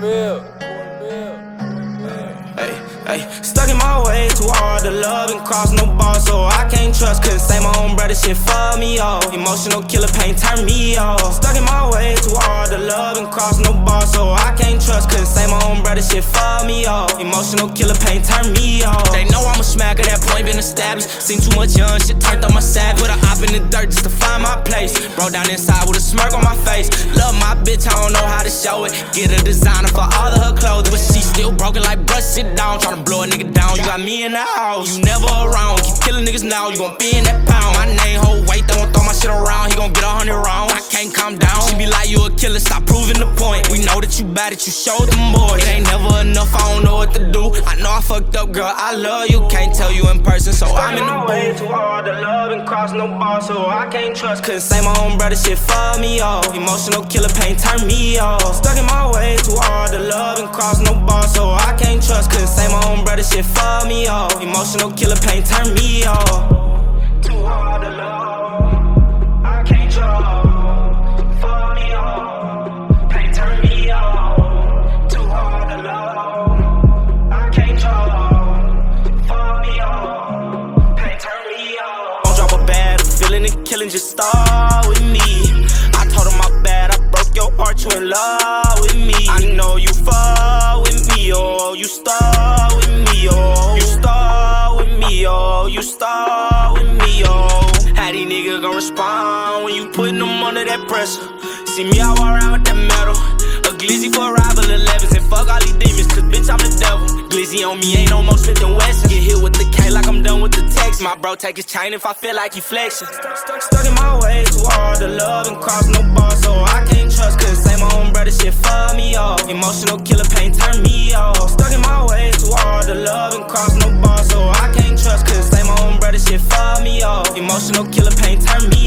mil. Hey, hey, stuck in my way, too hard to love and cross no bars, so I can't trust. Couldn't say my own brother, shit fuck me off. Emotional killer pain turn me off. Stuck in my way, too hard to love and cross no bars, so I can't trust. Couldn't say my own brother, shit fuck me off. Emotional killer pain turn me off. They know I'm a smacker, that point been established. Seen too much young shit turned on my savage. With a hop in the dirt just to find my place. Broke down inside with a smirk on my face. Bitch, I don't know how to show it. Get a designer for all of her clothes, but she still broken like brush sit down. Tryna blow a nigga down. You got me in the house. You never around. Keep killing niggas now. You gon' be in that pound. My name, whole weight. Don't throw my shit around. He gon' get a hundred rounds. I can't calm down. She be like, you a killer. Stop proving the point. We know that you bad. That you show them boys. It ain't never enough. I fucked up, girl. I love you. Can't tell you in person, so I'm in the way too hard to love and cross no bars, so I can't trust. Couldn't say my own brother shit for me off. Emotional killer pain turn me off. Stuck in my way too hard to love and cross no bars, so I can't trust. Couldn't say my own brother shit for me off. Emotional killer pain turn me off. Too hard to love. Killing just start with me. I told him my bad, I broke your heart, you in love with me. I know you fall with me, oh, you start with me, oh, you start with me, oh, you start with me, oh. How these niggas gon' respond when you putting them under that pressure? See me, I walk around with that metal. A glizzy for rival 11s and fuck all these demons, cause bitch, I'm the devil. Glizzy on me, ain't no more Smith and Wesson. Get hit with the K my bro take his chain if I feel like he flexing. Stuck, stuck, stuck in my way, too hard to love and cross no bars, so I can't trust. Couldn't say my own brother, shit fuck me off. Emotional killer pain turn me off. Stuck in my way, too hard to love and cross no bars, so I can't trust. Couldn't say my own brother, shit fuck me off. Emotional killer pain turn me